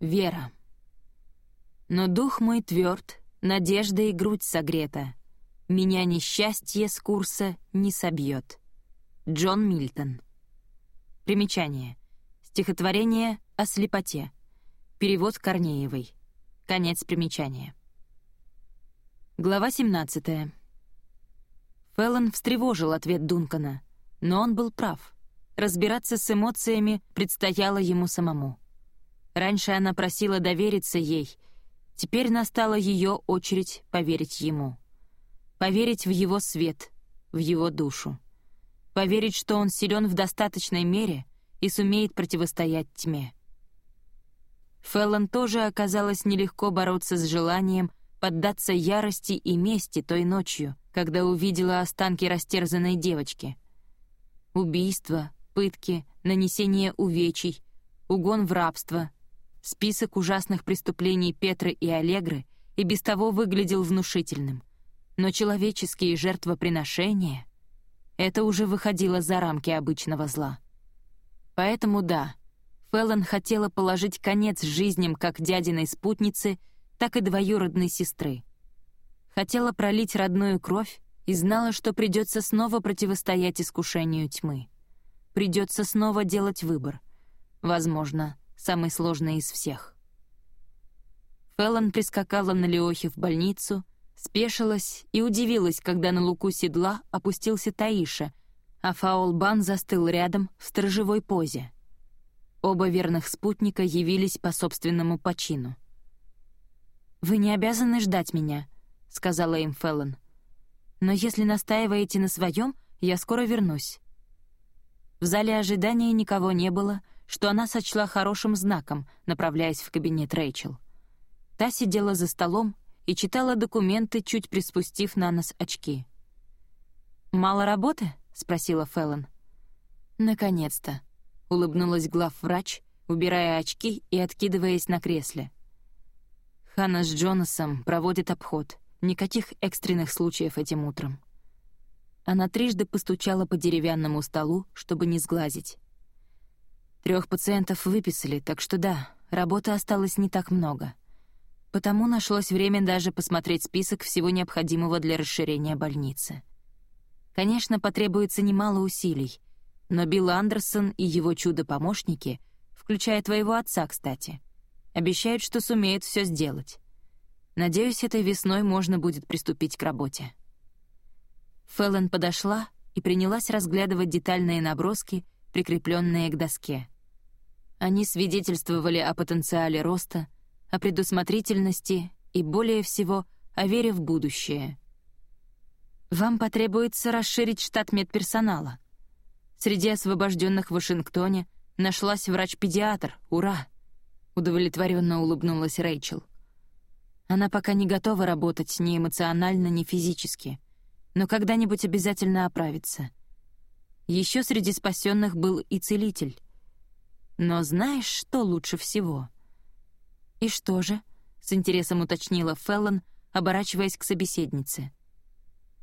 Вера. Но дух мой тверд, надежда и грудь согрета. Меня несчастье с курса не собьет. Джон Мильтон. Примечание. Стихотворение о слепоте. Перевод Корнеевой. Конец примечания. Глава 17. Феллон встревожил ответ Дункана, но он был прав. Разбираться с эмоциями предстояло ему самому. Раньше она просила довериться ей, теперь настала ее очередь поверить ему. Поверить в его свет, в его душу. Поверить, что он силен в достаточной мере и сумеет противостоять тьме. Феллон тоже оказалось нелегко бороться с желанием поддаться ярости и мести той ночью, когда увидела останки растерзанной девочки. Убийство, пытки, нанесение увечий, угон в рабство. Список ужасных преступлений Петры и Аллегры и без того выглядел внушительным. Но человеческие жертвоприношения — это уже выходило за рамки обычного зла. Поэтому да, Феллон хотела положить конец жизням как дядиной спутницы, так и двоюродной сестры. Хотела пролить родную кровь и знала, что придется снова противостоять искушению тьмы. Придется снова делать выбор. Возможно, самый сложный из всех. Феллон прискакала на Леохе в больницу, спешилась и удивилась, когда на луку седла опустился Таиша, а Фаулбан застыл рядом в сторожевой позе. Оба верных спутника явились по собственному почину. «Вы не обязаны ждать меня», — сказала им Феллон. «Но если настаиваете на своем, я скоро вернусь». В зале ожидания никого не было, что она сочла хорошим знаком, направляясь в кабинет Рэйчел. Та сидела за столом и читала документы, чуть приспустив на нос очки. «Мало работы?» — спросила Феллон. «Наконец-то», — улыбнулась главврач, убирая очки и откидываясь на кресле. Ханна с Джонасом проводит обход. Никаких экстренных случаев этим утром. Она трижды постучала по деревянному столу, чтобы не сглазить. Трех пациентов выписали, так что да, работы осталось не так много. Потому нашлось время даже посмотреть список всего необходимого для расширения больницы. Конечно, потребуется немало усилий, но Билл Андерсон и его чудо-помощники, включая твоего отца, кстати, обещают, что сумеют все сделать. Надеюсь, этой весной можно будет приступить к работе. Феллон подошла и принялась разглядывать детальные наброски, прикрепленные к доске. Они свидетельствовали о потенциале роста, о предусмотрительности и, более всего, о вере в будущее. Вам потребуется расширить штат медперсонала. Среди освобожденных в Вашингтоне нашлась врач-педиатр. Ура! Удовлетворенно улыбнулась Рэйчел. Она пока не готова работать ни эмоционально, ни физически — но когда-нибудь обязательно оправится. Еще среди спасенных был и целитель. Но знаешь, что лучше всего? «И что же?» — с интересом уточнила Феллон, оборачиваясь к собеседнице.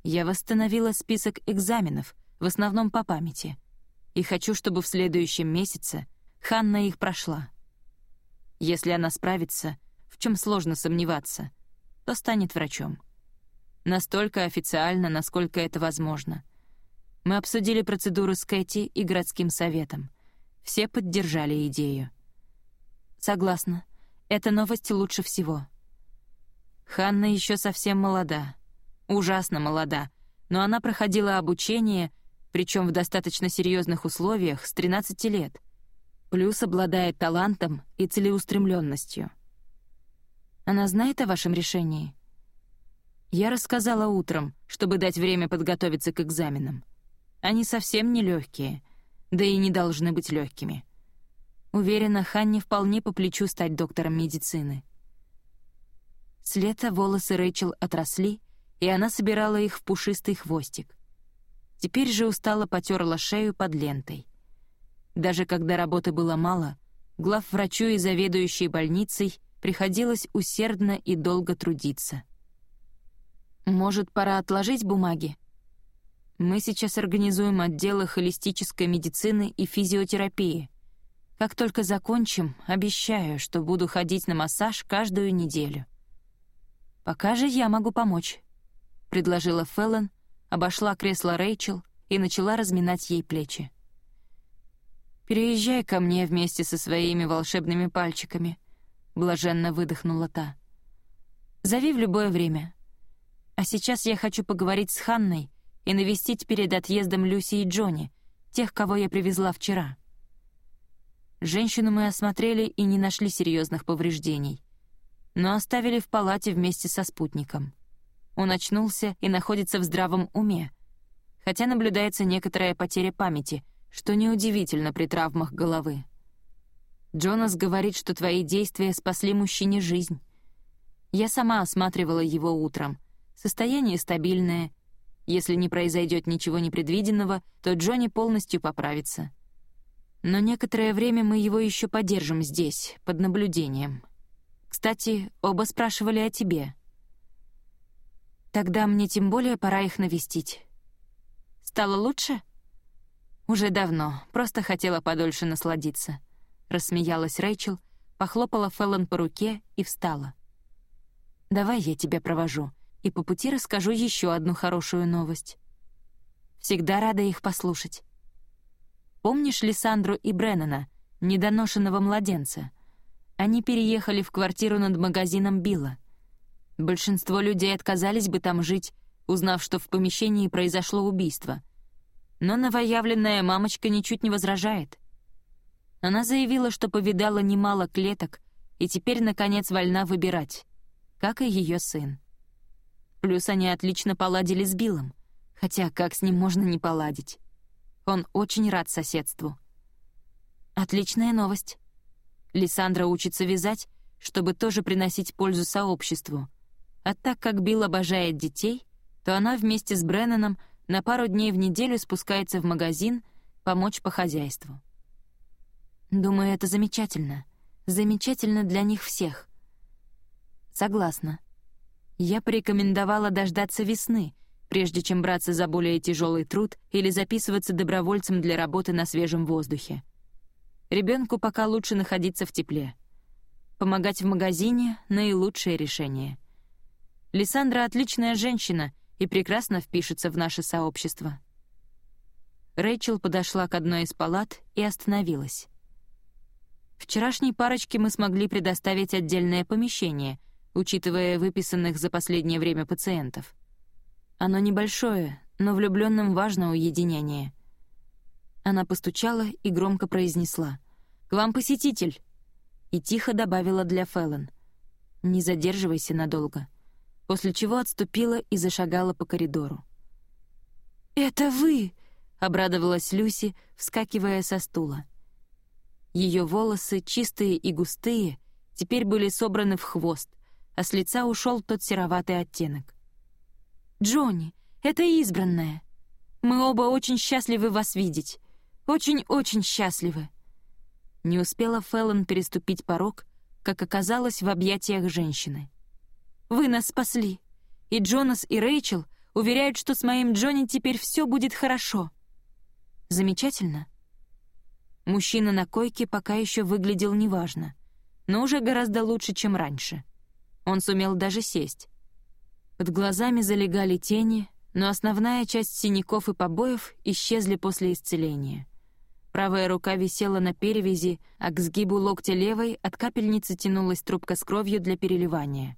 «Я восстановила список экзаменов, в основном по памяти, и хочу, чтобы в следующем месяце Ханна их прошла. Если она справится, в чем сложно сомневаться, то станет врачом. Настолько официально, насколько это возможно. Мы обсудили процедуру с Кэти и городским советом. Все поддержали идею. Согласна. Эта новость лучше всего. Ханна еще совсем молода. Ужасно молода. Но она проходила обучение, причем в достаточно серьезных условиях, с 13 лет. Плюс обладает талантом и целеустремленностью. Она знает о вашем решении? Я рассказала утром, чтобы дать время подготовиться к экзаменам. Они совсем не легкие, да и не должны быть легкими. Уверена, Ханне вполне по плечу стать доктором медицины. С лета волосы Рэйчел отросли, и она собирала их в пушистый хвостик. Теперь же устало потерла шею под лентой. Даже когда работы было мало, главврачу и заведующей больницей приходилось усердно и долго трудиться — может, пора отложить бумаги? Мы сейчас организуем отделы холистической медицины и физиотерапии. Как только закончим, обещаю, что буду ходить на массаж каждую неделю. Пока же я могу помочь», — предложила Феллон, обошла кресло Рэйчел и начала разминать ей плечи. «Переезжай ко мне вместе со своими волшебными пальчиками», — блаженно выдохнула та. «Зови в любое время. А сейчас я хочу поговорить с Ханной и навестить перед отъездом Люси и Джонни, тех, кого я привезла вчера». Женщину мы осмотрели и не нашли серьезных повреждений, но оставили в палате вместе со спутником. Он очнулся и находится в здравом уме, хотя наблюдается некоторая потеря памяти, что неудивительно при травмах головы. Джонас говорит, что твои действия спасли мужчине жизнь. Я сама осматривала его утром. Состояние стабильное. Если не произойдет ничего непредвиденного, то Джонни полностью поправится. Но некоторое время мы его еще подержим здесь, под наблюдением. Кстати, оба спрашивали о тебе. Тогда мне тем более пора их навестить. Стало лучше? Уже давно, просто хотела подольше насладиться. Рассмеялась Рэйчел, похлопала Феллон по руке и встала. «Давай я тебя провожу, и по пути расскажу еще одну хорошую новость. Всегда рада их послушать. Помнишь Лиссандру и Бреннана, недоношенного младенца? Они переехали в квартиру над магазином Билла. Большинство людей отказались бы там жить, узнав, что в помещении произошло убийство. Но новоявленная мамочка ничуть не возражает. Она заявила, что повидала немало клеток и теперь, наконец, вольна выбирать, как и ее сын. Плюс они отлично поладили с Биллом, хотя как с ним можно не поладить? Он очень рад соседству. Отличная новость. Лиссандра учится вязать, чтобы тоже приносить пользу сообществу. А так как Билл обожает детей, то она вместе с Бреннаном на пару дней в неделю спускается в магазин помочь по хозяйству. Думаю, это замечательно. Замечательно для них всех. Согласна. Я порекомендовала дождаться весны — прежде чем браться за более тяжелый труд или записываться добровольцем для работы на свежем воздухе. Ребенку пока лучше находиться в тепле. Помогать в магазине — наилучшее решение. Лиссандра — отличная женщина и прекрасно впишется в наше сообщество. Рэйчел подошла к одной из палат и остановилась. Вчерашней парочке мы смогли предоставить отдельное помещение, учитывая выписанных за последнее время пациентов. Оно небольшое, но влюбленным важно уединение. Она постучала и громко произнесла «К вам посетитель!» и тихо добавила для Фэллон «Не задерживайся надолго», после чего отступила и зашагала по коридору. «Это вы!» — обрадовалась Люси, вскакивая со стула. Ее волосы, чистые и густые, теперь были собраны в хвост, а с лица ушел тот сероватый оттенок. Джонни, это избранная. Мы оба очень счастливы вас видеть. Очень-очень счастливы». Не успела Феллон переступить порог, как оказалось в объятиях женщины. «Вы нас спасли, и Джонас и Рэйчел уверяют, что с моим Джонни теперь все будет хорошо». «Замечательно». Мужчина на койке пока еще выглядел неважно, но уже гораздо лучше, чем раньше. Он сумел даже сесть. Под глазами залегали тени, но основная часть синяков и побоев исчезли после исцеления. Правая рука висела на перевязи, а к сгибу локтя левой от капельницы тянулась трубка с кровью для переливания.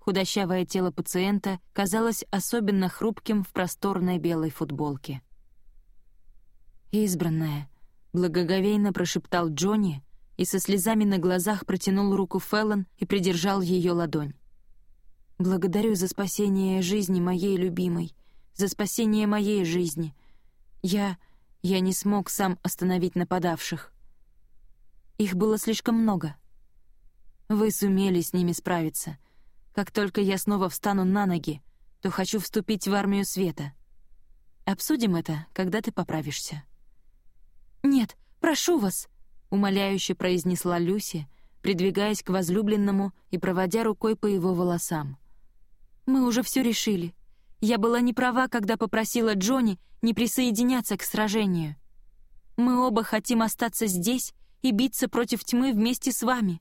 Худощавое тело пациента казалось особенно хрупким в просторной белой футболке. «Избранная», — благоговейно прошептал Джонни и со слезами на глазах протянул руку Феллон и придержал ее ладонь. Благодарю за спасение жизни моей любимой, за спасение моей жизни. Я... я не смог сам остановить нападавших. Их было слишком много. Вы сумели с ними справиться. Как только я снова встану на ноги, то хочу вступить в армию света. Обсудим это, когда ты поправишься». «Нет, прошу вас», — умоляюще произнесла Люси, придвигаясь к возлюбленному и проводя рукой по его волосам. Мы уже все решили. Я была не права, когда попросила Джонни не присоединяться к сражению. Мы оба хотим остаться здесь и биться против тьмы вместе с вами.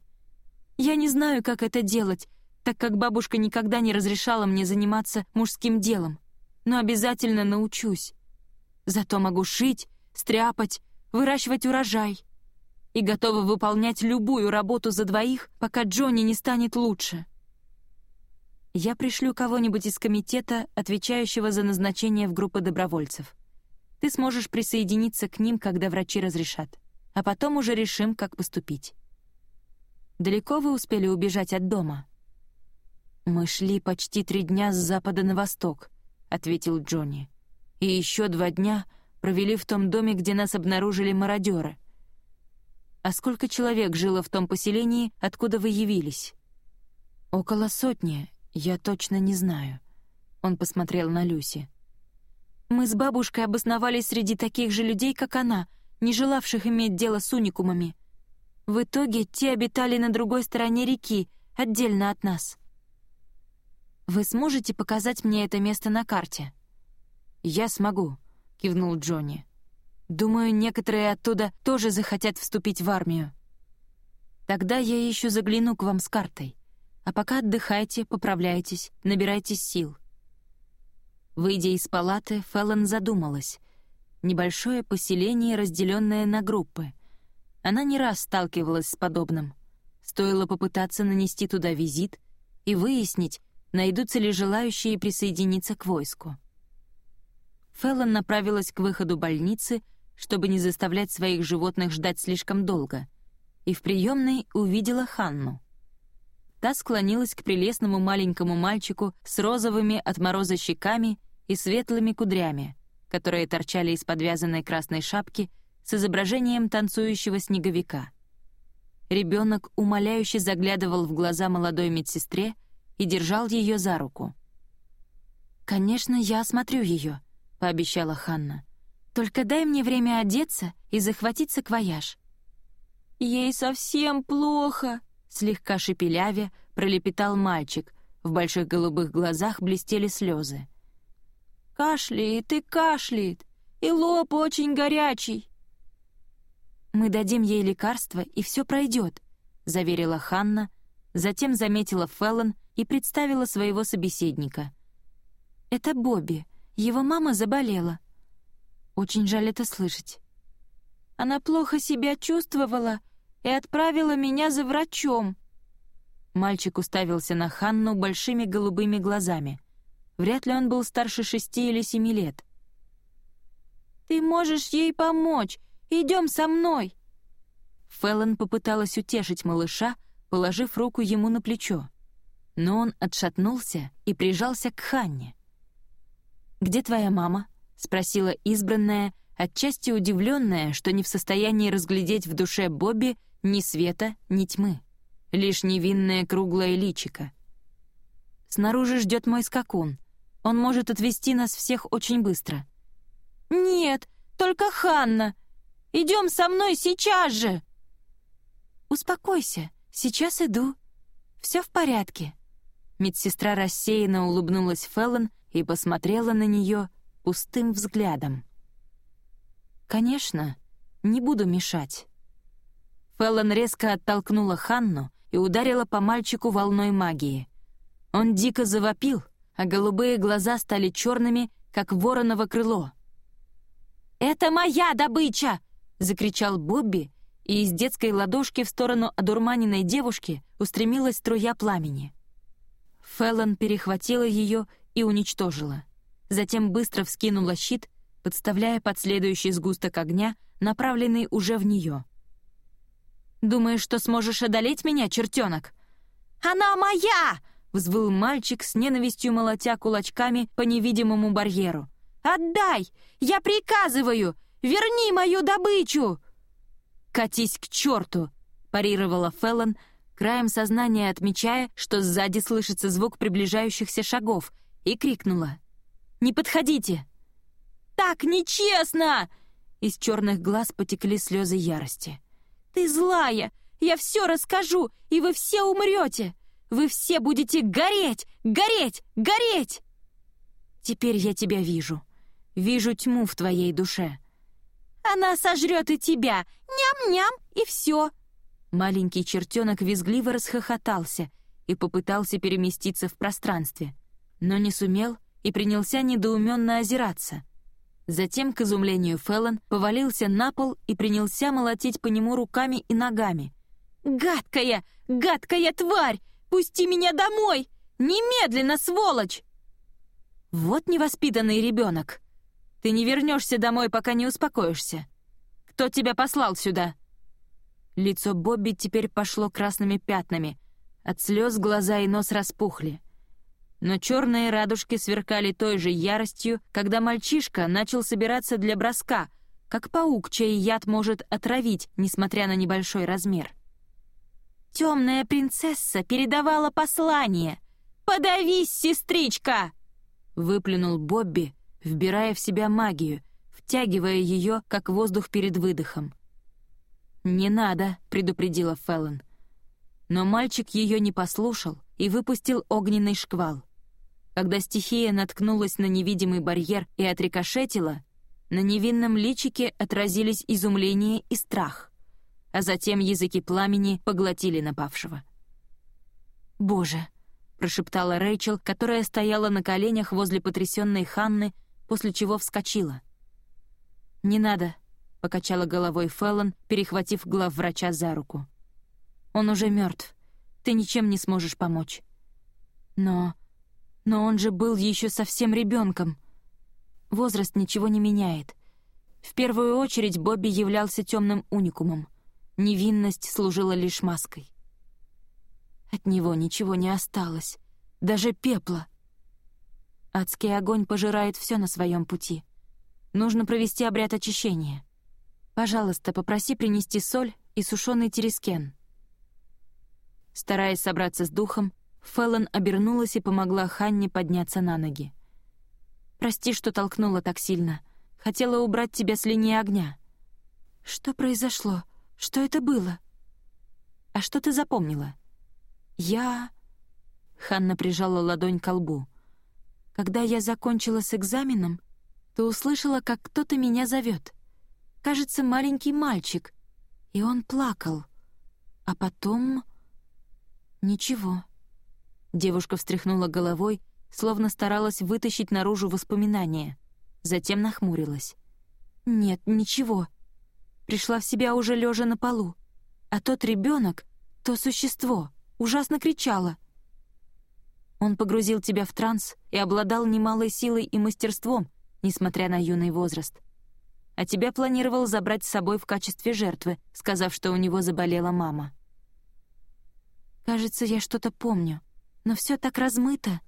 Я не знаю, как это делать, так как бабушка никогда не разрешала мне заниматься мужским делом, но обязательно научусь. Зато могу шить, стряпать, выращивать урожай и готова выполнять любую работу за двоих, пока Джонни не станет лучше. Я пришлю кого-нибудь из комитета, отвечающего за назначение в группы добровольцев. Ты сможешь присоединиться к ним, когда врачи разрешат, а потом уже решим, как поступить. Далеко вы успели убежать от дома?» «Мы шли почти три дня с запада на восток», — ответил Джонни. «И еще два дня провели в том доме, где нас обнаружили мародеры. А сколько человек жило в том поселении, откуда вы явились?» «Около сотни, я точно не знаю». Он посмотрел на Люси. Мы с бабушкой обосновались среди таких же людей, как она, не желавших иметь дело с уникумами. В итоге те обитали на другой стороне реки, отдельно от нас. «Вы сможете показать мне это место на карте?» «Я смогу», — кивнул Джонни. «Думаю, некоторые оттуда тоже захотят вступить в армию. Тогда я еще загляну к вам с картой. А пока отдыхайте, поправляйтесь, набирайтесь сил». Выйдя из палаты, Феллон задумалась. Небольшое поселение, разделенное на группы. Она не раз сталкивалась с подобным. Стоило попытаться нанести туда визит и выяснить, найдутся ли желающие присоединиться к войску. Феллон направилась к выходу больницы, чтобы не заставлять своих животных ждать слишком долго, и в приемной увидела Ханну. Та склонилась к прелестному маленькому мальчику с розовыми от мороза щеками и светлыми кудрями, которые торчали из подвязанной красной шапки с изображением танцующего снеговика. Ребенок умоляюще заглядывал в глаза молодой медсестре и держал ее за руку. «Конечно, я осмотрю ее», — пообещала Ханна. «Только дай мне время одеться и захватить саквояж». «Ей совсем плохо», — слегка шепелявя пролепетал мальчик. В больших голубых глазах блестели слезы. Кашляет и кашляет, и лоб очень горячий. «Мы дадим ей лекарство, и все пройдет», — заверила Ханна, затем заметила Феллон и представила своего собеседника. «Это Бобби. Его мама заболела. Очень жаль это слышать. Она плохо себя чувствовала и отправила меня за врачом». Мальчик уставился на Ханну большими голубыми глазами. Вряд ли он был старше шести или семи лет. «Ты можешь ей помочь! Идем со мной!» Феллон попыталась утешить малыша, положив руку ему на плечо. Но он отшатнулся и прижался к Ханне. «Где твоя мама?» — спросила избранная, отчасти удивленная, что не в состоянии разглядеть в душе Бобби ни света, ни тьмы. Лишь невинное круглое личико. «Снаружи ждет мой скакун. Он может отвезти нас всех очень быстро». «Нет, только Ханна! Идем со мной сейчас же!» «Успокойся, сейчас иду. Все в порядке». Медсестра рассеянно улыбнулась Феллон и посмотрела на нее пустым взглядом. «Конечно, не буду мешать». Феллон резко оттолкнула Ханну и ударила по мальчику волной магии. Он дико завопил — а голубые глаза стали черными, как вороново крыло. «Это моя добыча!» — закричал Бобби, и из детской ладошки в сторону одурманенной девушки устремилась струя пламени. Феллон перехватила ее и уничтожила. Затем быстро вскинула щит, подставляя под следующий сгусток огня, направленный уже в нее. «Думаешь, что сможешь одолеть меня, чертенок?» «Она моя!» — взвыл мальчик с ненавистью молотя кулачками по невидимому барьеру. «Отдай! Я приказываю! Верни мою добычу!» «Катись к черту!» — парировала Феллон, краем сознания отмечая, что сзади слышится звук приближающихся шагов, и крикнула. «Не подходите!» «Так нечестно!» Из черных глаз потекли слезы ярости. «Ты злая! Я все расскажу, и вы все умрете! Вы все будете гореть, гореть, гореть!» «Теперь я тебя вижу. Вижу тьму в твоей душе». Она сожрет и тебя! Ням-ням! И все!» Маленький чертенок визгливо расхохотался и попытался переместиться в пространстве, но не сумел и принялся недоуменно озираться. Затем, к изумлению Феллон, повалился на пол и принялся молотить по нему руками и ногами. «Гадкая! Гадкая тварь! Пусти меня домой! Немедленно, сволочь!» «Вот невоспитанный ребенок! Ты не вернешься домой, пока не успокоишься! Кто тебя послал сюда?» Лицо Бобби теперь пошло красными пятнами. От слез глаза и нос распухли. Но черные радужки сверкали той же яростью, когда мальчишка начал собираться для броска, как паук, чей яд может отравить, несмотря на небольшой размер. «Темная принцесса передавала послание! Подавись, сестричка!» Выплюнул Бобби, вбирая в себя магию, втягивая ее, как воздух перед выдохом. «Не надо», — предупредила Феллон. Но мальчик ее не послушал и выпустил огненный шквал. Когда стихия наткнулась на невидимый барьер и отрикошетила, на невинном личике отразились изумление и страх, а затем языки пламени поглотили напавшего. «Боже!» — прошептала Рэйчел, которая стояла на коленях возле потрясенной Ханны, после чего вскочила. «Не надо», — покачала головой Феллон, перехватив главврача за руку. «Он уже мертв. Ты ничем не сможешь помочь». «Но... но он же был еще совсем ребенком. Возраст ничего не меняет. В первую очередь Бобби являлся темным уникумом. Невинность служила лишь маской. От него ничего не осталось, даже пепла. Адский огонь пожирает все на своем пути. Нужно провести обряд очищения. Пожалуйста, попроси принести соль и сушеный терескен». Стараясь собраться с духом, Феллон обернулась и помогла Ханне подняться на ноги. «Прости, что толкнула так сильно. Хотела убрать тебя с линии огня». «Что произошло? Что это было?» «А что ты запомнила?» «Я...» Ханна прижала ладонь к лбу. «Когда я закончила с экзаменом, то услышала, как кто-то меня зовет кажется, маленький мальчик, и он плакал. А потом... Ничего. Девушка встряхнула головой, словно старалась вытащить наружу воспоминания. Затем нахмурилась. «Нет, ничего. Пришла в себя уже лежа на полу. А тот ребенок, то существо, ужасно кричало. Он погрузил тебя в транс и обладал немалой силой и мастерством, несмотря на юный возраст а тебя планировал забрать с собой в качестве жертвы, сказав, что у него заболела мама. Кажется, я что-то помню, но все так размыто.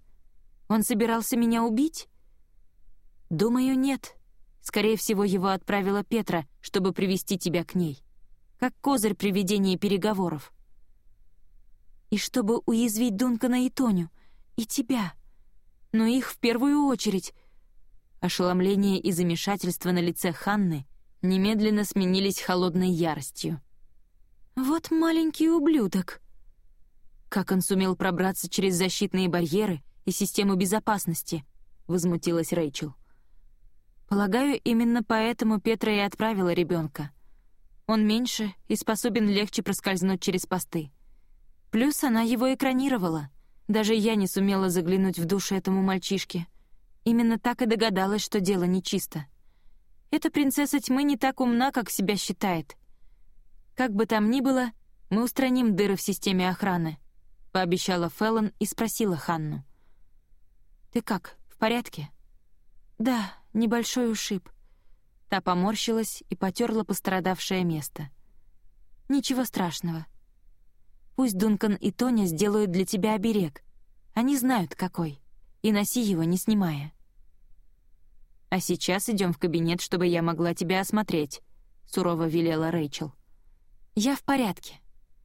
Он собирался меня убить? Думаю, нет. Скорее всего, его отправила Петра, чтобы привести тебя к ней. Как козырь при ведении переговоров. И чтобы уязвить Дункана и Тоню, и тебя. Но их в первую очередь — Ошеломление и замешательство на лице Ханны немедленно сменились холодной яростью. «Вот маленький ублюдок!» «Как он сумел пробраться через защитные барьеры и систему безопасности?» — возмутилась Рэйчел. «Полагаю, именно поэтому Петра и отправила ребенка. Он меньше и способен легче проскользнуть через посты. Плюс она его экранировала. Даже я не сумела заглянуть в душу этому мальчишке». Именно так и догадалась, что дело нечисто. Эта принцесса тьмы не так умна, как себя считает. Как бы там ни было, мы устраним дыры в системе охраны, пообещала Феллон и спросила Ханну. Ты как, в порядке? Да, небольшой ушиб. Та поморщилась и потерла пострадавшее место. Ничего страшного. Пусть Дункан и Тоня сделают для тебя оберег. Они знают, какой и носи его, не снимая. «А сейчас идем в кабинет, чтобы я могла тебя осмотреть», — сурово велела Рэйчел. «Я в порядке.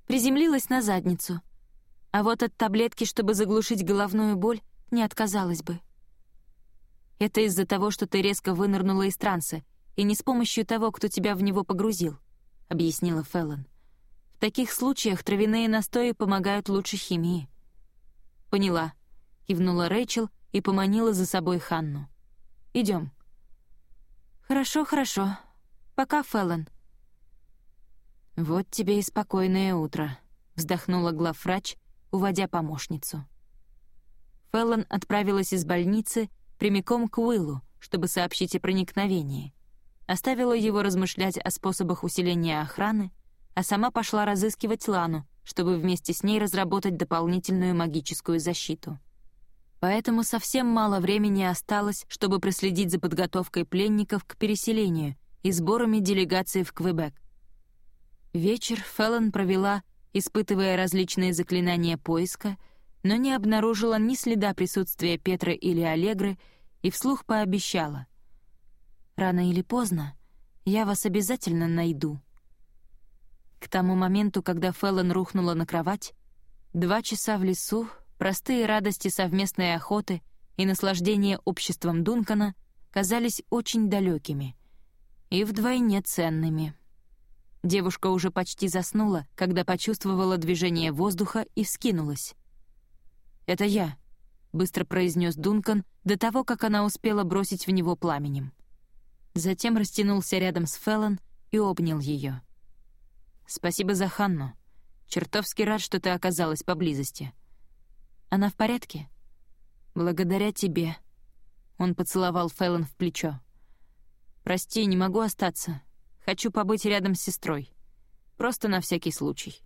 Приземлилась на задницу. А вот от таблетки, чтобы заглушить головную боль, не отказалась бы». «Это из-за того, что ты резко вынырнула из транса, и не с помощью того, кто тебя в него погрузил», — объяснила Феллон. «В таких случаях травяные настои помогают лучше химии». «Поняла», — кивнула Рэйчел и поманила за собой Ханну. Идем. «Хорошо, хорошо. Пока, Феллон». «Вот тебе и спокойное утро», — вздохнула главврач, уводя помощницу. Феллон отправилась из больницы прямиком к Уиллу, чтобы сообщить о проникновении. Оставила его размышлять о способах усиления охраны, а сама пошла разыскивать Лану, чтобы вместе с ней разработать дополнительную магическую защиту. Поэтому совсем мало времени осталось, чтобы проследить за подготовкой пленников к переселению и сборами делегации в Квебек. Вечер Феллон провела, испытывая различные заклинания поиска — но не обнаружила ни следа присутствия Петра или Аллегры и вслух пообещала. «Рано или поздно я вас обязательно найду». К тому моменту, когда Феллон рухнула на кровать, два часа в лесу, простые радости совместной охоты и наслаждение обществом Дункана казались очень далекими и вдвойне ценными. Девушка уже почти заснула, когда почувствовала движение воздуха и вскинулась. «Это я», — быстро произнес Дункан до того, как она успела бросить в него пламенем. Затем растянулся рядом с Феллон и обнял ее. «Спасибо за Ханну. Чертовски рад, что ты оказалась поблизости. Она в порядке?» «Благодаря тебе». Он поцеловал Феллон в плечо. «Прости, не могу остаться. Хочу побыть рядом с сестрой. Просто на всякий случай».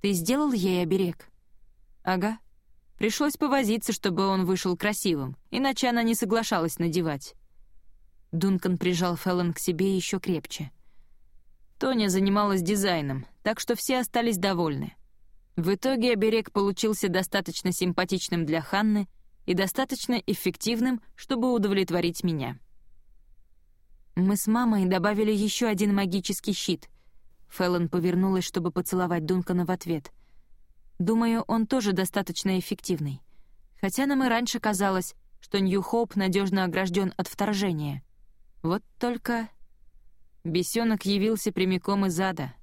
«Ты сделал ей оберег?» «Ага. Пришлось повозиться, чтобы он вышел красивым, иначе она не соглашалась надевать. Дункан прижал Феллон к себе еще крепче. Тоня занималась дизайном, так что все остались довольны. В итоге оберег получился достаточно симпатичным для Ханны и достаточно эффективным, чтобы удовлетворить меня. Мы с мамой добавили еще один магический щит. Феллон повернулась, чтобы поцеловать Дункана в ответ — Думаю, он тоже достаточно эффективный. Хотя нам и раньше казалось, что Нью-Хоуп надежно огражден от вторжения. Вот только... Бесенок явился прямиком из ада.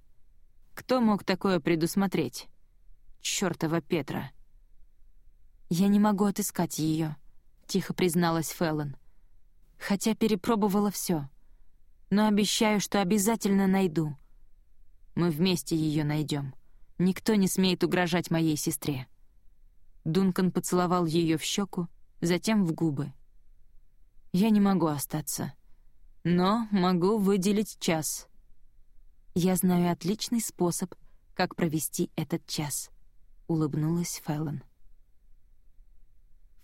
Кто мог такое предусмотреть? Чёртова Петра. «Я не могу отыскать ее, тихо призналась Феллон. «Хотя перепробовала все, Но обещаю, что обязательно найду. Мы вместе ее найдем. Никто не смеет угрожать моей сестре». Дункан поцеловал ее в щеку, затем в губы. «Я не могу остаться. Но могу выделить час. Я знаю отличный способ, как провести этот час», — улыбнулась Феллон.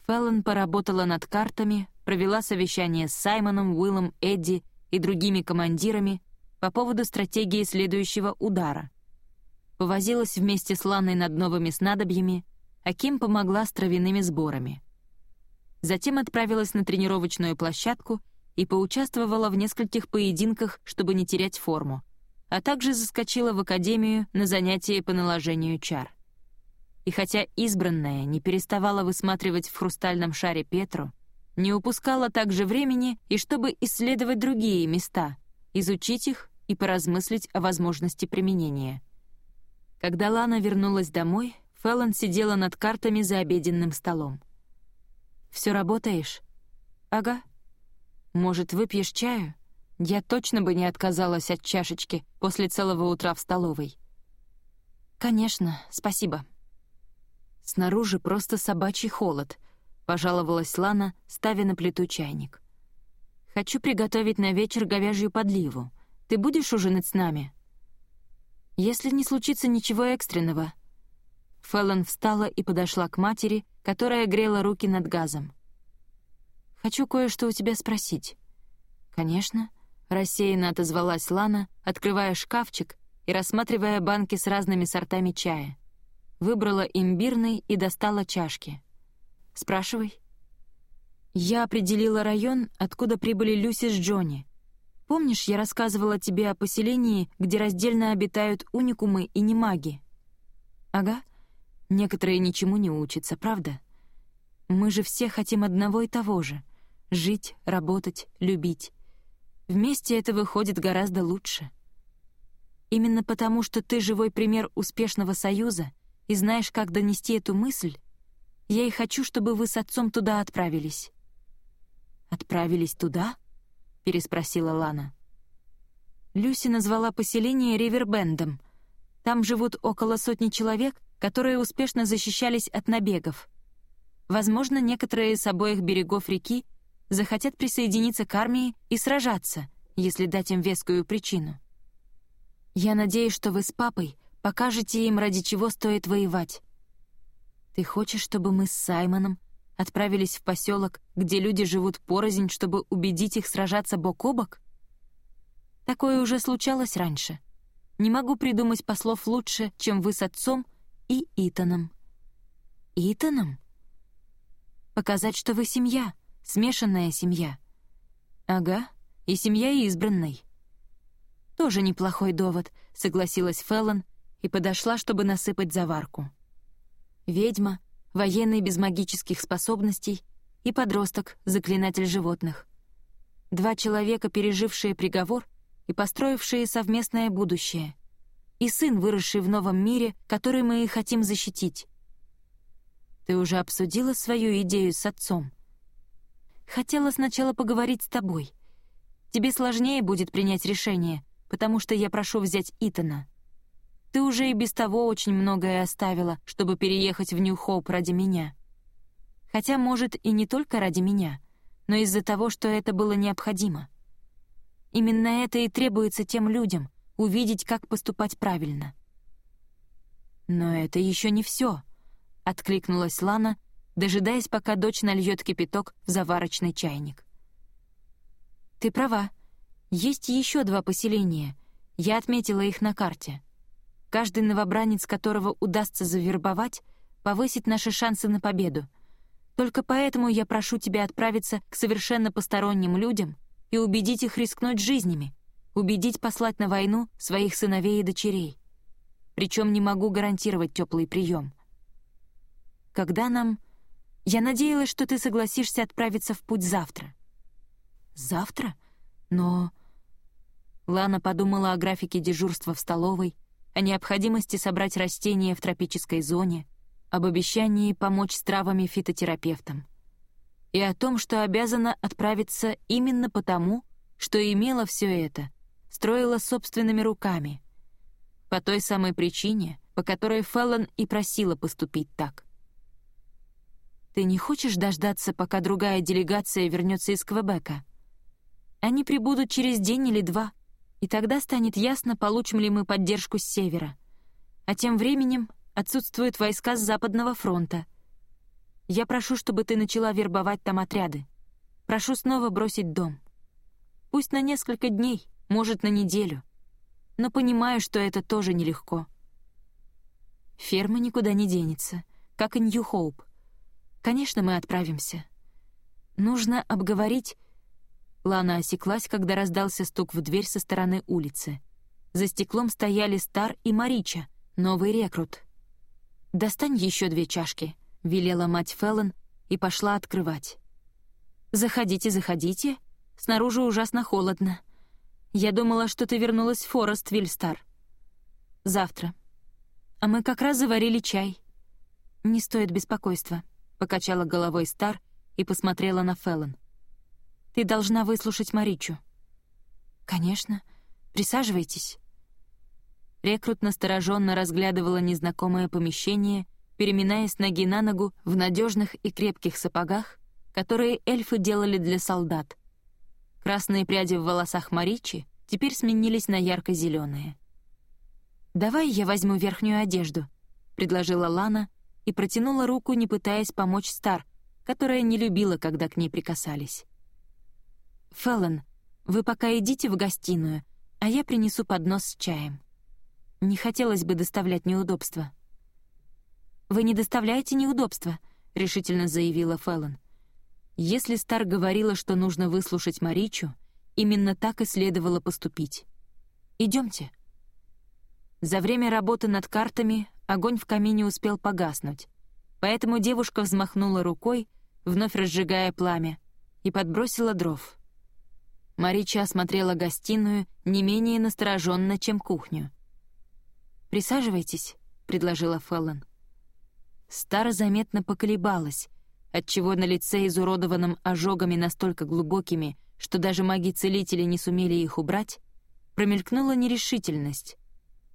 Феллон поработала над картами, провела совещание с Саймоном, Уиллом, Эдди и другими командирами по поводу стратегии следующего удара — повозилась вместе с Ланой над новыми снадобьями, а Ким помогла с травяными сборами. Затем отправилась на тренировочную площадку и поучаствовала в нескольких поединках, чтобы не терять форму, а также заскочила в академию на занятия по наложению чар. И хотя избранная не переставала высматривать в хрустальном шаре Петру, не упускала также времени и чтобы исследовать другие места, изучить их и поразмыслить о возможности применения — когда Лана вернулась домой, Феллон сидела над картами за обеденным столом. «Все работаешь?» «Ага». «Может, выпьешь чаю?» Я точно бы не отказалась от чашечки после целого утра в столовой. «Конечно, спасибо». Снаружи просто собачий холод, пожаловалась Лана, ставя на плиту чайник. «Хочу приготовить на вечер говяжью подливу. Ты будешь ужинать с нами?» если не случится ничего экстренного». Феллон встала и подошла к матери, которая грела руки над газом. «Хочу кое-что у тебя спросить». «Конечно», — рассеянно отозвалась Лана, открывая шкафчик и рассматривая банки с разными сортами чая. Выбрала имбирный и достала чашки. «Спрашивай». «Я определила район, откуда прибыли Люси с Джонни. Помнишь, я рассказывала тебе о поселении, где раздельно обитают уникумы и немаги? Ага. Некоторые ничему не учатся, правда? Мы же все хотим одного и того же — жить, работать, любить. Вместе это выходит гораздо лучше. Именно потому, что ты живой пример успешного союза и знаешь, как донести эту мысль, я и хочу, чтобы вы с отцом туда отправились. Отправились туда? переспросила Лана. Люси назвала поселение Ривербендом. Там живут около сотни человек, которые успешно защищались от набегов. Возможно, некоторые с обоих берегов реки захотят присоединиться к армии и сражаться, если дать им вескую причину. Я надеюсь, что вы с папой покажете им, ради чего стоит воевать. Ты хочешь, чтобы мы с Саймоном отправились в поселок, где люди живут порознь, чтобы убедить их сражаться бок о бок? Такое уже случалось раньше. Не могу придумать послов лучше, чем вы с отцом и Итаном. Итаном? Показать, что вы семья, смешанная семья. Ага, и семья избранной. Тоже неплохой довод, согласилась Феллон и подошла, чтобы насыпать заварку. Ведьма, военный без магических способностей и подросток, заклинатель животных. Два человека, пережившие приговор и построившие совместное будущее. И сын, выросший в новом мире, который мы и хотим защитить. Ты уже обсудила свою идею с отцом? Хотела сначала поговорить с тобой. Тебе сложнее будет принять решение, потому что я прошу взять Итана. Ты уже и без того очень многое оставила, чтобы переехать в Нью-Хоуп ради меня. Хотя, может, и не только ради меня, но из-за того, что это было необходимо. Именно это и требуется тем людям — увидеть, как поступать правильно. Но это еще не все —— откликнулась Лана, дожидаясь, пока дочь нальет кипяток в заварочный чайник. «Ты права. Есть еще два поселения. Я отметила их на карте. Каждый новобранец, которого удастся завербовать, повысит наши шансы на победу. Только поэтому я прошу тебя отправиться к совершенно посторонним людям и убедить их рискнуть жизнями, убедить послать на войну своих сыновей и дочерей. Причем не могу гарантировать теплый прием. Когда нам... Я надеялась, что ты согласишься отправиться в путь завтра». «Завтра? Но...» Лана подумала о графике дежурства в столовой, о необходимости собрать растения в тропической зоне, об обещании помочь с травами фитотерапевтам. И о том, что обязана отправиться именно потому, что имела все это, строила собственными руками. По той самой причине, по которой Феллон и просила поступить так. Ты не хочешь дождаться, пока другая делегация вернется из Квебека? Они прибудут через день или два, и тогда станет ясно, получим ли мы поддержку с севера. А тем временем отсутствуют войска с Западного фронта. Я прошу, чтобы ты начала вербовать там отряды. Прошу снова бросить дом. Пусть на несколько дней, может, на неделю. Но понимаю, что это тоже нелегко. Ферма никуда не денется, как и Нью-Хоуп. Конечно, мы отправимся. Нужно обговорить...» Лана осеклась, когда раздался стук в дверь со стороны улицы. За стеклом стояли Стар и Марича, новый рекрут. «Достань еще две чашки», — велела мать Феллон и пошла открывать. «Заходите, заходите. Снаружи ужасно холодно. Я думала, что ты вернулась в Форест, Вильстар. Завтра. А мы как раз заварили чай. Не стоит беспокойства». — покачала головой Стар и посмотрела на Феллон. «Ты должна выслушать Маричу». «Конечно. Присаживайтесь». Рекрут настороженно разглядывала незнакомое помещение, переминаясь ноги на ногу в надежных и крепких сапогах, которые эльфы делали для солдат. Красные пряди в волосах Маричи теперь сменились на ярко-зеленые. «Давай я возьму верхнюю одежду», — предложила Лана, и протянула руку, не пытаясь помочь Стар, которая не любила, когда к ней прикасались. «Феллон, вы пока идите в гостиную, а я принесу поднос с чаем. Не хотелось бы доставлять неудобства». «Вы не доставляете неудобства», — решительно заявила Феллон. Если Стар говорила, что нужно выслушать Маричу, именно так и следовало поступить. Идемте. За время работы над картами огонь в камине успел погаснуть, поэтому девушка взмахнула рукой, вновь разжигая пламя, и подбросила дров. Марича осмотрела гостиную не менее настороженно, чем кухню. «Присаживайтесь», — предложила Феллон. Стара заметно поколебалась, отчего на лице, изуродованном ожогами настолько глубокими, что даже маги-целители не сумели их убрать, Промелькнула нерешительность.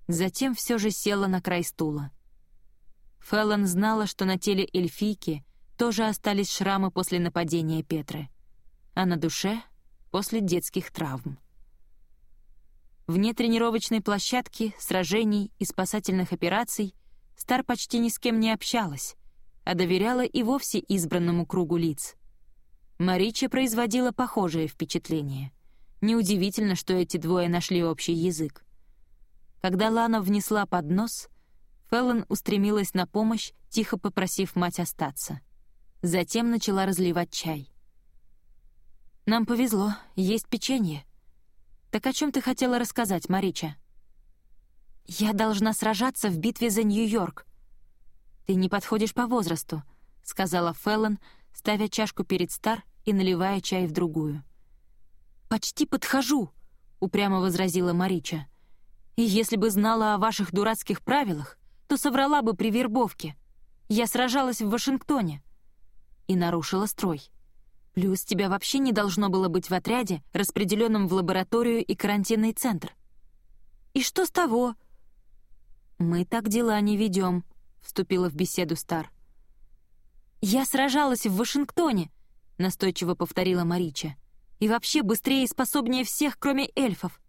Затем все же села на край стула. Феллон знала, что на теле эльфийки тоже остались шрамы после нападения Петры, а на душе — после детских травм. Вне тренировочной площадки, сражений и спасательных операций Стар почти ни с кем не общалась, а доверяла и вовсе избранному кругу лиц. Марича производила похожее впечатление. Неудивительно, что эти двое нашли общий язык. Когда Лана внесла поднос, Феллон устремилась на помощь, тихо попросив мать остаться. Затем начала разливать чай. «Нам повезло, есть печенье. Так о чем ты хотела рассказать, Марича?» «Я должна сражаться в битве за Нью-Йорк». «Ты не подходишь по возрасту», — сказала Феллон, ставя чашку перед Стар и наливая чай в другую. «Почти подхожу», — упрямо возразила Марича. «И если бы знала о ваших дурацких правилах, то соврала бы при вербовке. Я сражалась в Вашингтоне». И нарушила строй. Плюс тебя вообще не должно было быть в отряде, распределенном в лабораторию и карантинный центр. «И что с того?» «Мы так дела не ведем», — вступила в беседу Стар. «Я сражалась в Вашингтоне», — настойчиво повторила Марича. «И вообще быстрее и способнее всех, кроме эльфов.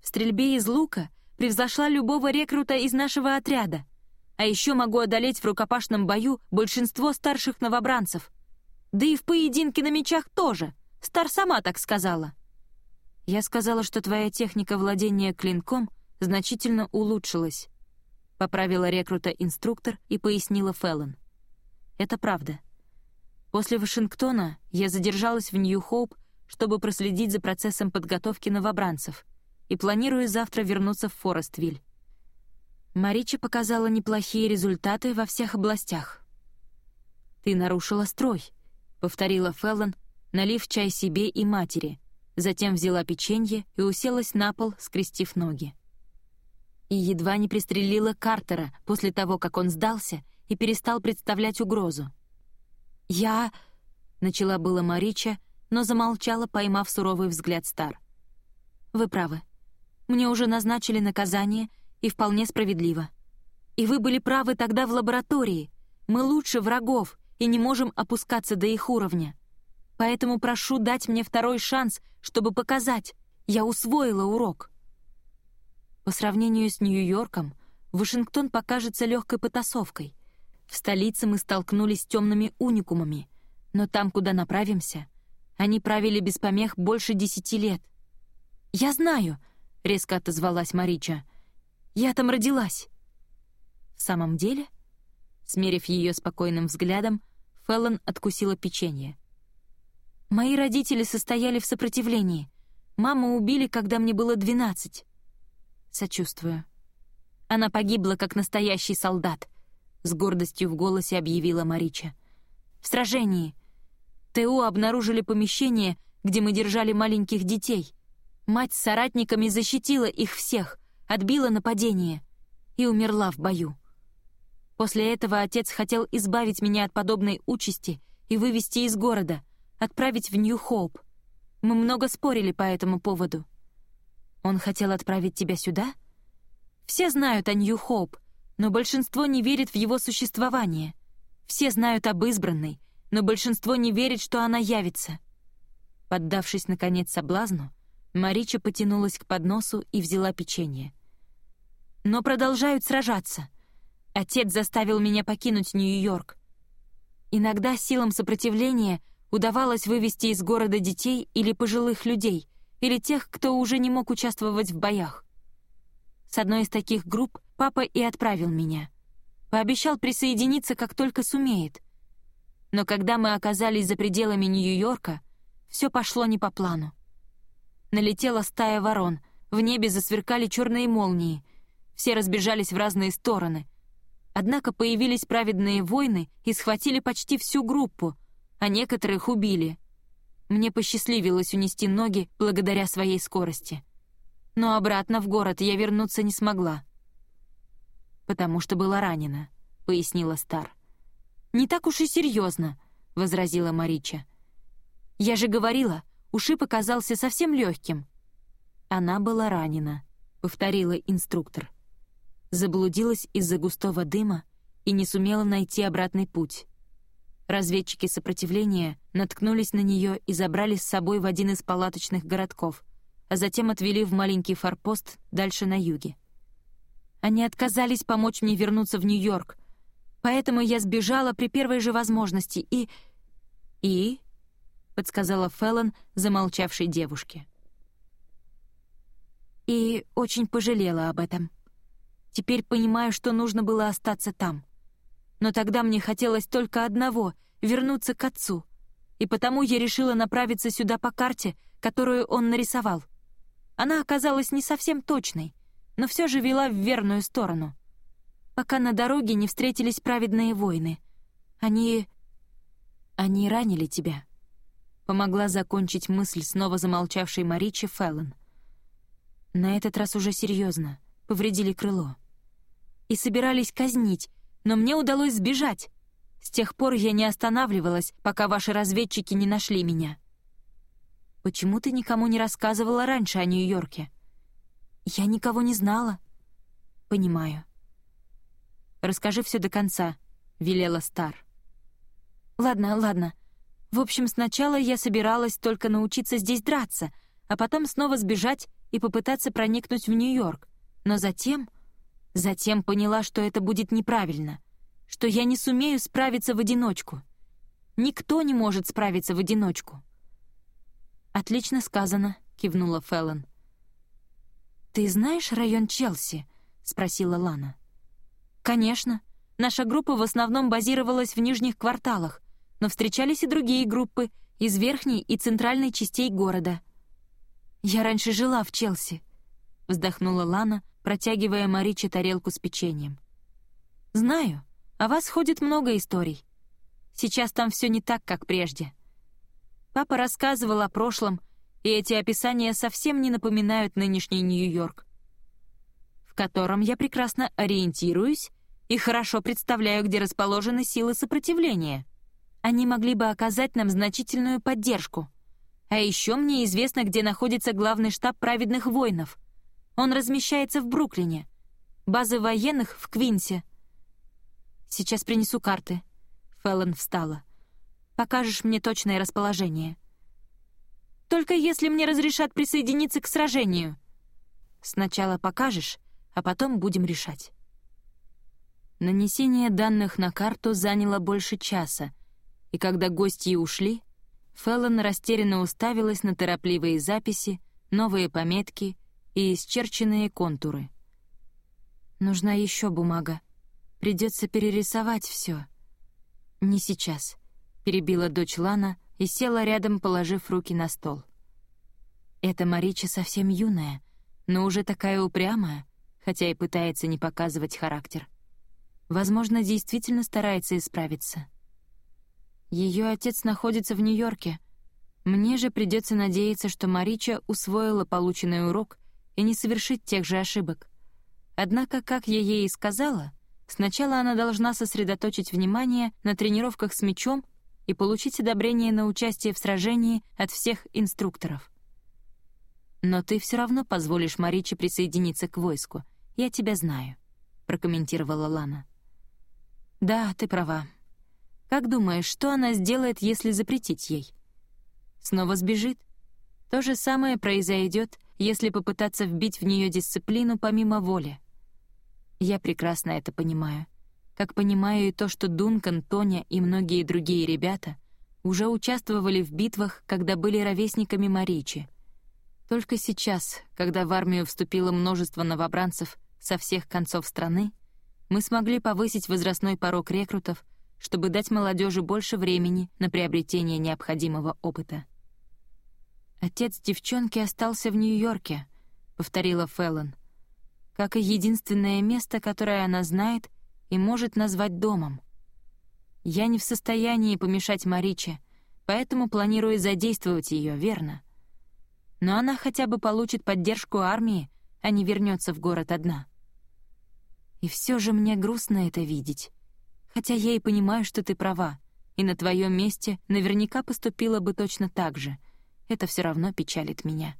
В стрельбе из лука превзошла любого рекрута из нашего отряда. А еще могу одолеть в рукопашном бою большинство старших новобранцев. Да и в поединке на мечах тоже. Стар сама так сказала». «Я сказала, что твоя техника владения клинком значительно улучшилась», поправила рекрута инструктор и пояснила Феллон. «Это правда. После Вашингтона я задержалась в Нью-Хоуп, чтобы проследить за процессом подготовки новобранцев, и планирую завтра вернуться в Форествиль. Марича показала неплохие результаты во всех областях. «Ты нарушила строй», — повторила Феллон, налив чай себе и матери, затем взяла печенье и уселась на пол, скрестив ноги и едва не пристрелила Картера после того, как он сдался и перестал представлять угрозу. «Я...» — начала было Марича, но замолчала, поймав суровый взгляд Стар. «Вы правы. Мне уже назначили наказание, и вполне справедливо. И вы были правы тогда в лаборатории. Мы лучше врагов и не можем опускаться до их уровня. Поэтому прошу дать мне второй шанс, чтобы показать, я усвоила урок». По сравнению с Нью-Йорком, Вашингтон покажется легкой потасовкой. В столице мы столкнулись с темными уникумами, но там, куда направимся, они правили без помех больше десяти лет. «Я знаю», — резко отозвалась Марича. «Я там родилась». «В самом деле?» Смерив ее спокойным взглядом, Феллон откусила печенье. «Мои родители состояли в сопротивлении. Маму убили, когда мне было двенадцать. Сочувствую. Она погибла, как настоящий солдат, с гордостью в голосе объявила Марича. В сражении. ТУ обнаружили помещение, где мы держали маленьких детей. Мать с соратниками защитила их всех, отбила нападение и умерла в бою. После этого отец хотел избавить меня от подобной участи и вывести из города, отправить в Нью-Хоуп. Мы много спорили по этому поводу. Он хотел отправить тебя сюда? Все знают о Нью-Хоуп, но большинство не верит в его существование. Все знают об избранной, но большинство не верит, что она явится. Поддавшись, наконец, соблазну, Марича потянулась к подносу и взяла печенье. Но продолжают сражаться. Отец заставил меня покинуть Нью-Йорк. Иногда силам сопротивления удавалось вывести из города детей или пожилых людей, или тех, кто уже не мог участвовать в боях. С одной из таких групп папа и отправил меня. Пообещал присоединиться, как только сумеет. Но когда мы оказались за пределами Нью-Йорка, все пошло не по плану. Налетела стая ворон, в небе засверкали черные молнии, все разбежались в разные стороны. Однако появились праведные войны и схватили почти всю группу, а некоторых убили. Мне посчастливилось унести ноги благодаря своей скорости. Но обратно в город я вернуться не смогла. «Потому что была ранена», — пояснила Стар. «Не так уж и серьезно», — возразила Марича. «Я же говорила, ушиб оказался совсем легким». Она была ранена, повторила инструктор. Заблудилась из-за густого дыма и не сумела найти обратный путь. Разведчики сопротивления наткнулись на нее и забрали с собой в один из палаточных городков, а затем отвели в маленький форпост дальше на юге. Они отказались помочь мне вернуться в Нью-Йорк, поэтому я сбежала при первой же возможности и... «И?» — подсказала Феллон замолчавшей девушке. «И очень пожалела об этом. Теперь понимаю, что нужно было остаться там. Но тогда мне хотелось только одного — вернуться к отцу, и потому я решила направиться сюда по карте, которую он нарисовал. Она оказалась не совсем точной, но все же вела в верную сторону. Пока на дороге не встретились праведные воины. Они... они ранили тебя. Помогла закончить мысль снова замолчавшей Маричи Феллон. На этот раз уже серьезно. Повредили крыло. И собирались казнить, но мне удалось сбежать. С тех пор я не останавливалась, пока ваши разведчики не нашли меня. Почему ты никому не рассказывала раньше о Нью-Йорке? Я никого не знала. Понимаю. Расскажи все до конца, велела Стар. Ладно, ладно. В общем, сначала я собиралась только научиться здесь драться, а потом снова сбежать и попытаться проникнуть в Нью-Йорк. Но затем... Затем поняла, что это будет неправильно, что я не сумею справиться в одиночку. Никто не может справиться в одиночку. «Отлично сказано», — кивнула Феллон. «Ты знаешь район Челси?» — спросила Лана. «Конечно. Наша группа в основном базировалась в нижних кварталах, но встречались и другие группы из верхней и центральной частей города. Я раньше жила в Челси», — вздохнула Лана, протягивая Мариче тарелку с печеньем. «Знаю, о вас ходит много историй. Сейчас там все не так, как прежде. Папа рассказывал о прошлом — и эти описания совсем не напоминают нынешний Нью-Йорк, в котором я прекрасно ориентируюсь и хорошо представляю, где расположены силы сопротивления. Они могли бы оказать нам значительную поддержку. А еще мне известно, где находится главный штаб праведных воинов. Он размещается в Бруклине. Базы военных в Квинсе. Сейчас принесу карты. Феллон встала. Покажешь мне точное расположение. Только если мне разрешат присоединиться к сражению. Сначала покажешь, а потом будем решать. Нанесение данных на карту заняло больше часа, и когда гости ушли, Феллон растерянно уставилась на торопливые записи, новые пометки и исчерченные контуры. «Нужна еще бумага. Придется перерисовать все. «Не сейчас», — перебила дочь Лана, и села рядом, положив руки на стол. Эта Марича совсем юная, но уже такая упрямая, хотя и пытается не показывать характер. Возможно, действительно старается исправиться. Ее отец находится в Нью-Йорке. Мне же придется надеяться, что Марича усвоила полученный урок и не совершит тех же ошибок. Однако, как я ей и сказала, сначала она должна сосредоточить внимание на тренировках с мячом и получить одобрение на участие в сражении от всех инструкторов. «Но ты все равно позволишь Мариче присоединиться к войску. Я тебя знаю», — прокомментировала Лана. «Да, ты права. Как думаешь, что она сделает, если запретить ей? Снова сбежит? То же самое произойдет, если попытаться вбить в нее дисциплину помимо воли. Я прекрасно это понимаю как понимаю и то, что Дункан, Тоня и многие другие ребята уже участвовали в битвах, когда были ровесниками Маричи. Только сейчас, когда в армию вступило множество новобранцев со всех концов страны, мы смогли повысить возрастной порог рекрутов, чтобы дать молодежи больше времени на приобретение необходимого опыта. «Отец девчонки остался в Нью-Йорке», — повторила Феллон, «как и единственное место, которое она знает — и может назвать домом. Я не в состоянии помешать Мариче, поэтому планирую задействовать ее, верно? Но она хотя бы получит поддержку армии, а не вернется в город одна. И все же мне грустно это видеть. Хотя я и понимаю, что ты права, и на твоем месте наверняка поступила бы точно так же. Это все равно печалит меня.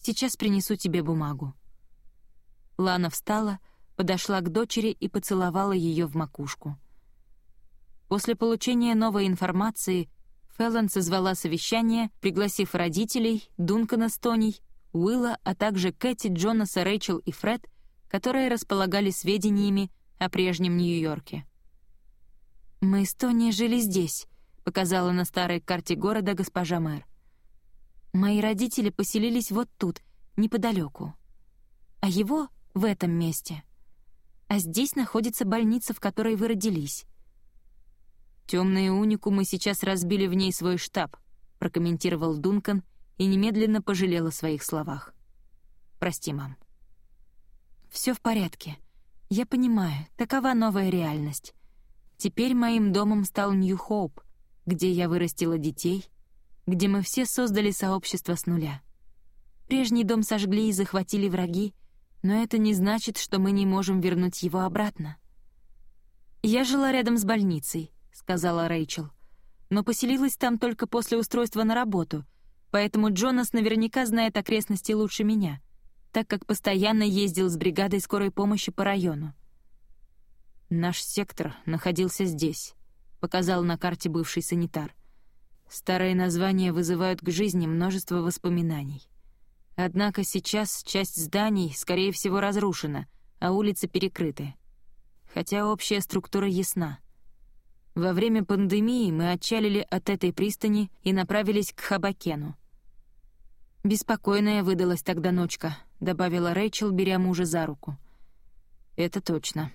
Сейчас принесу тебе бумагу». Лана встала, подошла к дочери и поцеловала ее в макушку. После получения новой информации Феллон созвала совещание, пригласив родителей, Дункана с Тоней, Уилла, а также Кэти, Джонаса, Рэйчел и Фред, которые располагали сведениями о прежнем Нью-Йорке. «Мы с Тони жили здесь», — показала на старой карте города госпожа мэр. «Мои родители поселились вот тут, неподалеку. А его — в этом месте. А здесь находится больница, в которой вы родились». «Темные уникумы сейчас разбили в ней свой штаб», — прокомментировал Дункан и немедленно пожалел о своих словах. «Прости, мам». Все в порядке. Я понимаю, такова новая реальность. Теперь моим домом стал Нью-Хоуп, где я вырастила детей, где мы все создали сообщество с нуля. Прежний дом сожгли и захватили враги, но это не значит, что мы не можем вернуть его обратно. «Я жила рядом с больницей», — сказала Рэйчел, «но поселилась там только после устройства на работу, поэтому Джонас наверняка знает окрестности лучше меня так как постоянно ездил с бригадой скорой помощи по району. «Наш сектор находился здесь», — показал на карте бывший санитар. Старые названия вызывают к жизни множество воспоминаний. Однако сейчас часть зданий, скорее всего, разрушена, а улицы перекрыты. Хотя общая структура ясна. Во время пандемии мы отчалили от этой пристани и направились к Хабакену. Беспокойная выдалась тогда ночка, — добавила Рэйчел, беря мужа за руку. «Это точно.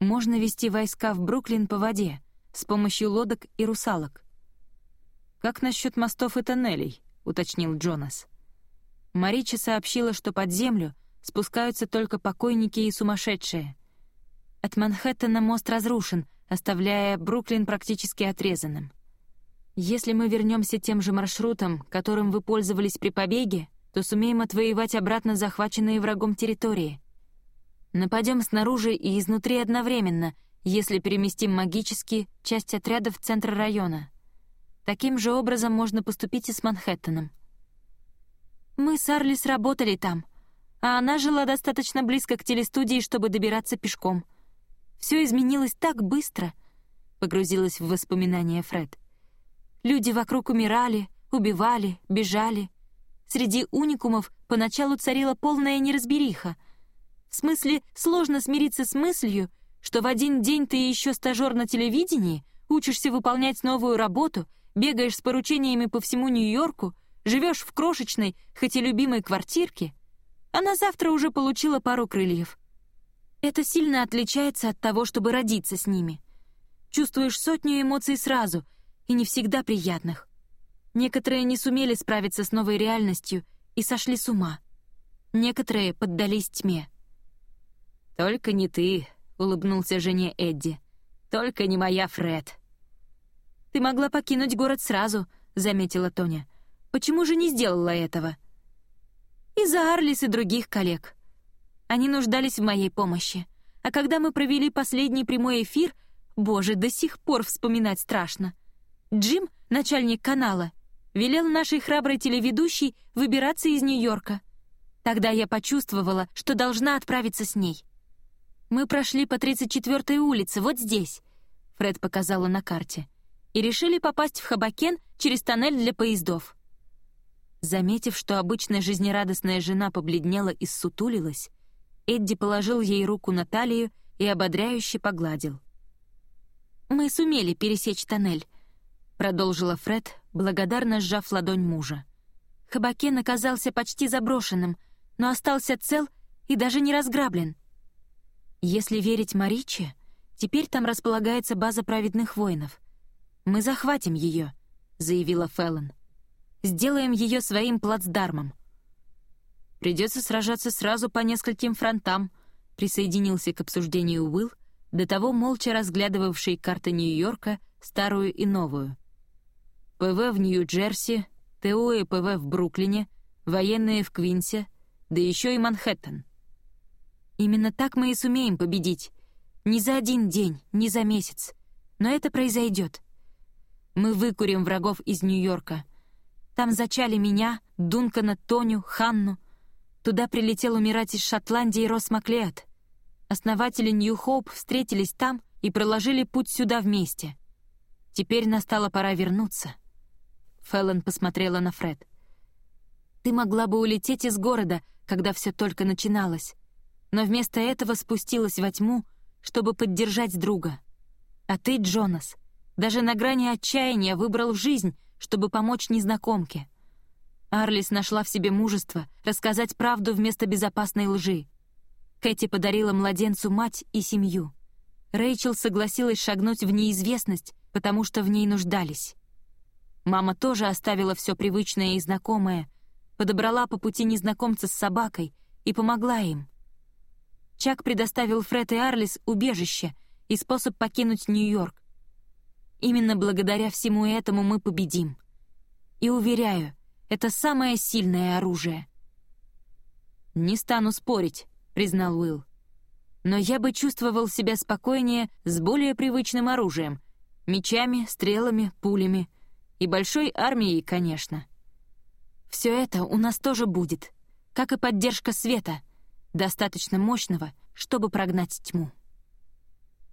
Можно вести войска в Бруклин по воде с помощью лодок и русалок». «Как насчет мостов и тоннелей?» — уточнил Джонас. Марича сообщила, что под землю спускаются только покойники и сумасшедшие. От Манхэттена мост разрушен, оставляя Бруклин практически отрезанным. Если мы вернемся тем же маршрутом, которым вы пользовались при побеге, то сумеем отвоевать обратно захваченные врагом территории. Нападем снаружи и изнутри одновременно, если переместим магически часть отряда в центр района. Таким же образом можно поступить и с Манхэттеном. Мы с Арлис работали там, а она жила достаточно близко к телестудии, чтобы добираться пешком. Все изменилось так быстро, погрузилась в воспоминания Фред. Люди вокруг умирали, убивали, бежали — Среди уникумов поначалу царила полная неразбериха. В смысле, сложно смириться с мыслью, что в один день ты еще стажер на телевидении, учишься выполнять новую работу, бегаешь с поручениями по всему Нью-Йорку, живешь в крошечной, хоть и любимой квартирке, а на завтра уже получила пару крыльев. Это сильно отличается от того, чтобы родиться с ними. Чувствуешь сотню эмоций сразу, и не всегда приятных. Некоторые не сумели справиться с новой реальностью и сошли с ума. Некоторые поддались тьме. «Только не ты», — улыбнулся жене Эдди. «Только не моя Фред». «Ты могла покинуть город сразу», — заметила Тоня. «Почему же не сделала этого?» «Из-за Арлис и других коллег. Они нуждались в моей помощи. А когда мы провели последний прямой эфир, боже, до сих пор вспоминать страшно. Джим, начальник канала, велел нашей храброй телеведущей выбираться из Нью-Йорка. Тогда я почувствовала, что должна отправиться с ней. Мы прошли по 34-й улице, вот здесь, Фред показала на карте, и решили попасть в Хабакен через тоннель для поездов. Заметив, что обычная жизнерадостная жена побледнела и ссутулилась, Эдди положил ей руку на талию и ободряюще погладил. «Мы сумели пересечь тоннель», — продолжила Фред, благодарно сжав ладонь мужа. Хабакен оказался почти заброшенным, но остался цел и даже не разграблен. Если верить Мариче, теперь там располагается база праведных воинов. Мы захватим ее, заявила Феллон. Сделаем ее своим плацдармом. Придется сражаться сразу по нескольким фронтам, присоединился к обсуждению Уилл, до того молча разглядывавший карты Нью-Йорка, старую и новую — ПВ в Нью-Джерси, ТО и ПВ в Бруклине, военные в Квинсе, да еще и Манхэттен. Именно так мы и сумеем победить. Не за один день, не за месяц. Но это произойдет. Мы выкурим врагов из Нью-Йорка. Там зачали меня, Дункана, Тоню, Ханну. Туда прилетел умирать из Шотландии Рос Маклеод. Основатели Нью-Хоуп встретились там и проложили путь сюда вместе. Теперь настала пора вернуться. Феллон посмотрела на Фред. «Ты могла бы улететь из города, когда все только начиналось, но вместо этого спустилась во тьму, чтобы поддержать друга. А ты, Джонас, даже на грани отчаяния выбрал жизнь, чтобы помочь незнакомке. Арлис нашла в себе мужество рассказать правду вместо безопасной лжи. Кэти подарила младенцу мать и семью. Рэйчел согласилась шагнуть в неизвестность, потому что в ней нуждались. Мама тоже оставила все привычное и знакомое, подобрала по пути незнакомца с собакой и помогла им. Чак предоставил Фред и Арлис убежище и способ покинуть Нью-Йорк. Именно благодаря всему этому мы победим. И уверяю, это самое сильное оружие. «Не стану спорить», — признал Уилл. «Но я бы чувствовал себя спокойнее с более привычным оружием — мечами, стрелами, пулями и большой армией, конечно. Все это у нас тоже будет, как и поддержка света, достаточно мощного, чтобы прогнать тьму».